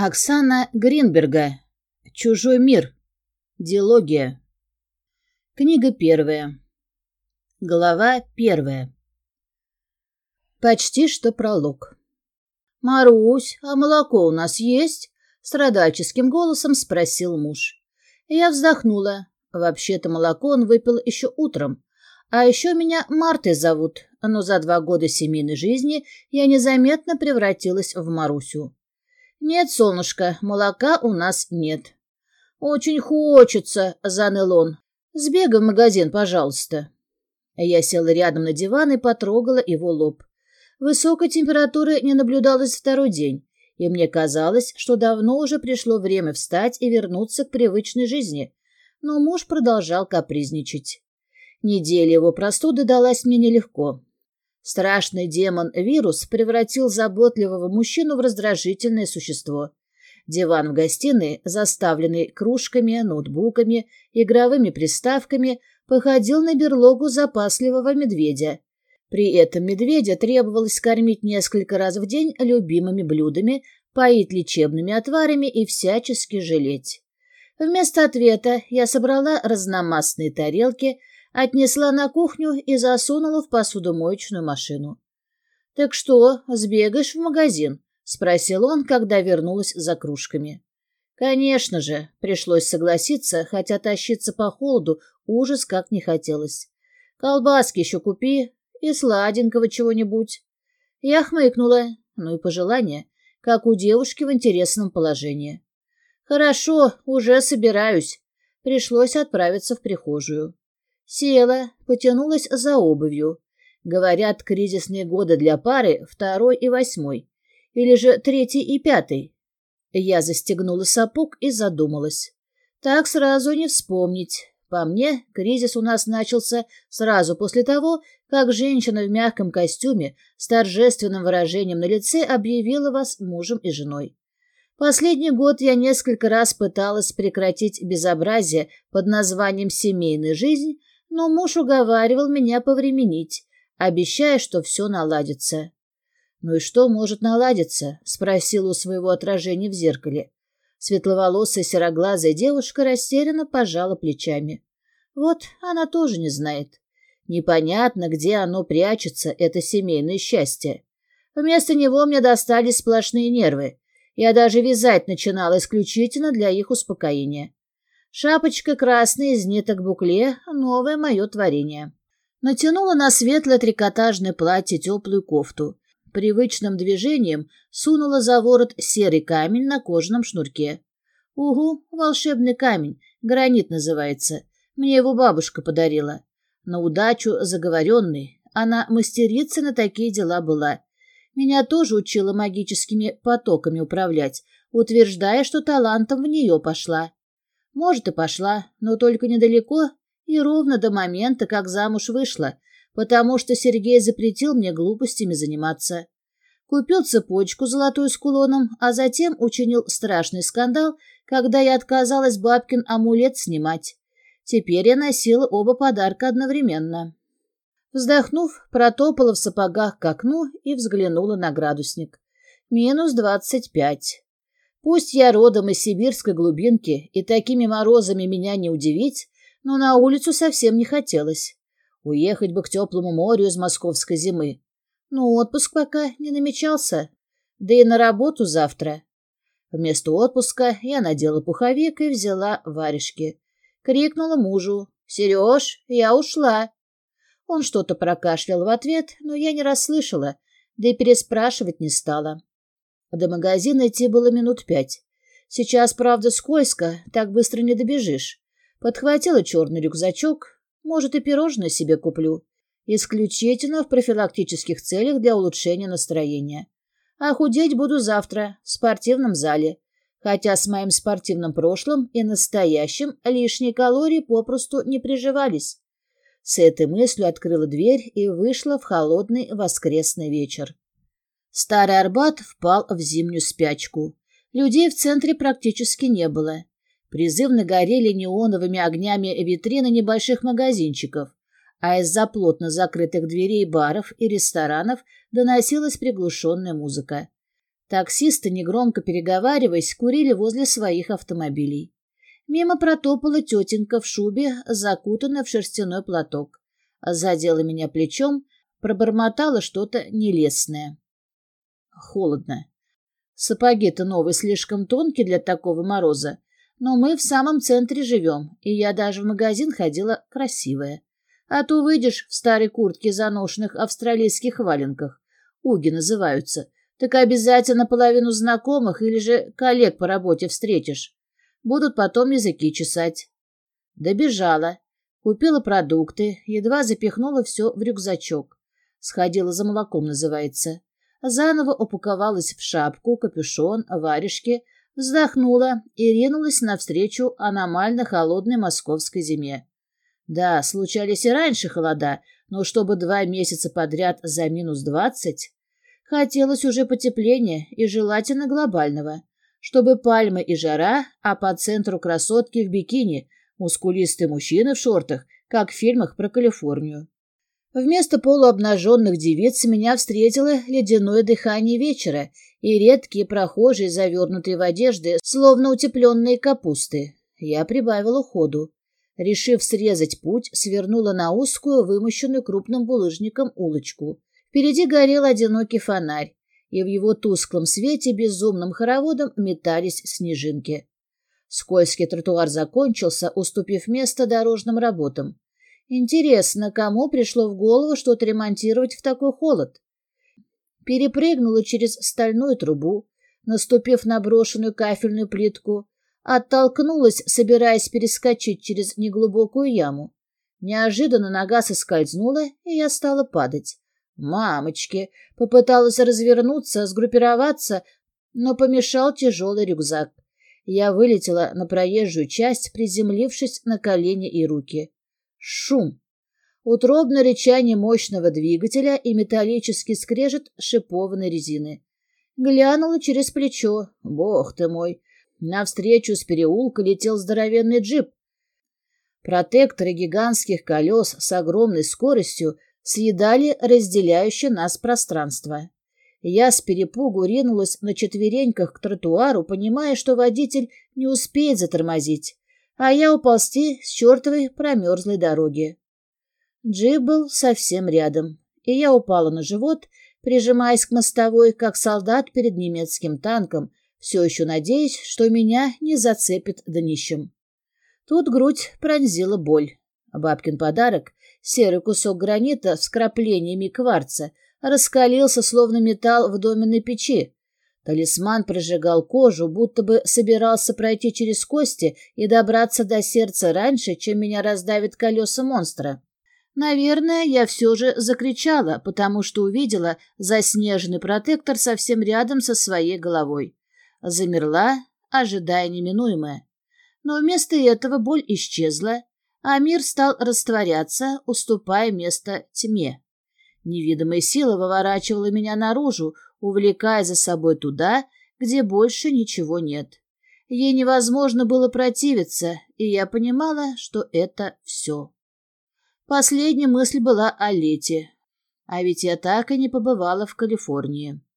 Оксана Гринберга. Чужой мир. Диалогия. Книга первая. Глава первая. Почти что пролог. «Марусь, а молоко у нас есть?» — страдальческим голосом спросил муж. Я вздохнула. Вообще-то молоко он выпил еще утром. А еще меня Мартой зовут, но за два года семейной жизни я незаметно превратилась в Марусю. «Нет, солнышко, молока у нас нет». «Очень хочется», — заныл он. «Сбегай в магазин, пожалуйста». Я села рядом на диван и потрогала его лоб. Высокой температуры не наблюдалось второй день, и мне казалось, что давно уже пришло время встать и вернуться к привычной жизни. Но муж продолжал капризничать. Неделя его простуды далась мне нелегко. Страшный демон-вирус превратил заботливого мужчину в раздражительное существо. Диван в гостиной, заставленный кружками, ноутбуками, игровыми приставками, походил на берлогу запасливого медведя. При этом медведя требовалось кормить несколько раз в день любимыми блюдами, поить лечебными отварами и всячески жалеть. Вместо ответа я собрала разномастные тарелки, отнесла на кухню и засунула в посудомоечную машину. «Так что, сбегаешь в магазин?» — спросил он, когда вернулась за кружками. «Конечно же», — пришлось согласиться, хотя тащиться по холоду ужас как не хотелось. «Колбаски еще купи и сладенького чего-нибудь». Я хмыкнула, ну и пожелание, как у девушки в интересном положении. «Хорошо, уже собираюсь». Пришлось отправиться в прихожую. Села, потянулась за обувью. Говорят, кризисные годы для пары второй и восьмой. Или же третий и пятый. Я застегнула сапог и задумалась. Так сразу не вспомнить. По мне, кризис у нас начался сразу после того, как женщина в мягком костюме с торжественным выражением на лице объявила вас мужем и женой. Последний год я несколько раз пыталась прекратить безобразие под названием «семейная жизнь», но муж уговаривал меня повременить, обещая, что все наладится. «Ну и что может наладиться?» — спросила у своего отражения в зеркале. Светловолосая сероглазая девушка растерянно пожала плечами. Вот она тоже не знает. Непонятно, где оно прячется, это семейное счастье. Вместо него мне достались сплошные нервы. Я даже вязать начинала исключительно для их успокоения. Шапочка красная из ниток букле — новое мое творение. Натянула на светлое трикотажное платье теплую кофту. Привычным движением сунула за ворот серый камень на кожаном шнурке. Угу, волшебный камень, гранит называется. Мне его бабушка подарила. На удачу заговоренный. Она мастерица на такие дела была. Меня тоже учила магическими потоками управлять, утверждая, что талантом в нее пошла. Может, и пошла, но только недалеко и ровно до момента, как замуж вышла, потому что Сергей запретил мне глупостями заниматься. Купил цепочку золотую с кулоном, а затем учинил страшный скандал, когда я отказалась бабкин амулет снимать. Теперь я носила оба подарка одновременно. Вздохнув, протопала в сапогах к окну и взглянула на градусник. Минус двадцать пять. Пусть я родом из сибирской глубинки, и такими морозами меня не удивить, но на улицу совсем не хотелось. Уехать бы к теплому морю из московской зимы. Но отпуск пока не намечался. Да и на работу завтра. Вместо отпуска я надела пуховик и взяла варежки. Крикнула мужу. «Сереж, я ушла!» Он что-то прокашлял в ответ, но я не расслышала, да и переспрашивать не стала. До магазина идти было минут пять. Сейчас, правда, скользко, так быстро не добежишь. Подхватила черный рюкзачок, может, и пирожное себе куплю. Исключительно в профилактических целях для улучшения настроения. А худеть буду завтра в спортивном зале. Хотя с моим спортивным прошлым и настоящим лишние калории попросту не приживались. С этой мыслью открыла дверь и вышла в холодный воскресный вечер. Старый Арбат впал в зимнюю спячку. Людей в центре практически не было. Призывно горели неоновыми огнями витрины небольших магазинчиков, а из-за плотно закрытых дверей баров и ресторанов доносилась приглушенная музыка. Таксисты, негромко переговариваясь, курили возле своих автомобилей. Мимо протопала тетенька в шубе, закутанная в шерстяной платок. Задела меня плечом, пробормотала что-то нелестное. Холодно. Сапоги-то новые слишком тонкие для такого мороза, но мы в самом центре живем, и я даже в магазин ходила красивая. А то выйдешь в старой куртке заношенных австралийских валенках, уги называются, так обязательно половину знакомых или же коллег по работе встретишь. Будут потом языки чесать. Добежала. Купила продукты, едва запихнула все в рюкзачок. Сходила за молоком, называется. Заново упаковалась в шапку, капюшон, варежки, вздохнула и ринулась навстречу аномально холодной московской зиме. Да, случались и раньше холода, но чтобы два месяца подряд за минус двадцать... Хотелось уже потепления и желательно глобального, чтобы пальмы и жара, а по центру красотки в бикини, мускулистые мужчины в шортах, как в фильмах про Калифорнию. Вместо полуобнаженных девиц меня встретило ледяное дыхание вечера и редкие прохожие, завернутые в одежды, словно утепленные капусты. Я прибавила ходу. Решив срезать путь, свернула на узкую, вымощенную крупным булыжником улочку. Впереди горел одинокий фонарь, и в его тусклом свете безумным хороводом метались снежинки. Скользкий тротуар закончился, уступив место дорожным работам. Интересно, кому пришло в голову что-то ремонтировать в такой холод? Перепрыгнула через стальную трубу, наступив на брошенную кафельную плитку, оттолкнулась, собираясь перескочить через неглубокую яму. Неожиданно нога соскользнула, и я стала падать. «Мамочки!» Попыталась развернуться, сгруппироваться, но помешал тяжелый рюкзак. Я вылетела на проезжую часть, приземлившись на колени и руки. Шум. Утробное рычание мощного двигателя и металлический скрежет шипованной резины. Глянула через плечо. Бог ты мой! Навстречу с переулка летел здоровенный джип. Протекторы гигантских колес с огромной скоростью съедали разделяющее нас пространство. Я с перепугу ринулась на четвереньках к тротуару, понимая, что водитель не успеет затормозить а я уползти с чертовой промерзлой дороги. Джип был совсем рядом, и я упала на живот, прижимаясь к мостовой, как солдат перед немецким танком, все еще надеясь, что меня не зацепит днищем. Тут грудь пронзила боль. Бабкин подарок, серый кусок гранита с краплениями кварца, раскалился, словно металл в доменной печи, Талисман прожигал кожу, будто бы собирался пройти через кости и добраться до сердца раньше, чем меня раздавит колеса монстра. Наверное, я все же закричала, потому что увидела заснеженный протектор совсем рядом со своей головой. Замерла, ожидая неминуемое. Но вместо этого боль исчезла, а мир стал растворяться, уступая место тьме. Невидимая сила выворачивала меня наружу, увлекая за собой туда, где больше ничего нет. Ей невозможно было противиться, и я понимала, что это все. Последняя мысль была о Лете. А ведь я так и не побывала в Калифорнии.